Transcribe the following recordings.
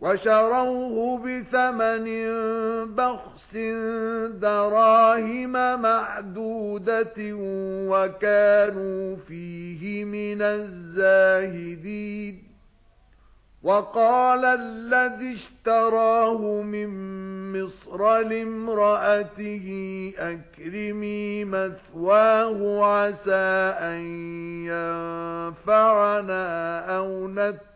وَشَرَوْهُ بِثَمَنٍ بَخْسٍ دَرَاهِمَ مَعْدُودَةٍ وَكَانُوا فِيهِ مِنَ الزَّاهِدِينَ. وَقَالَ الَّذِي اشْتَرَاهُ مِنْ مِصْرَ لِامْرَأَتِهِ أَكْرِمِي مَثْوَاهُ عَسَى أَن يَنفَعَنَا أَوْ نَتَّخِذَهُ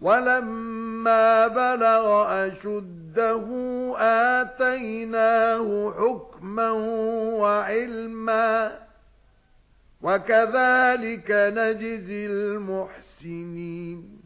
وَلَمَّا بَلَغَ أَشُدَّهُ آتَيْنَاهُ حُكْمًا وَعِلْمًا وَكَذَلِكَ نَجْزِي الْمُحْسِنِينَ.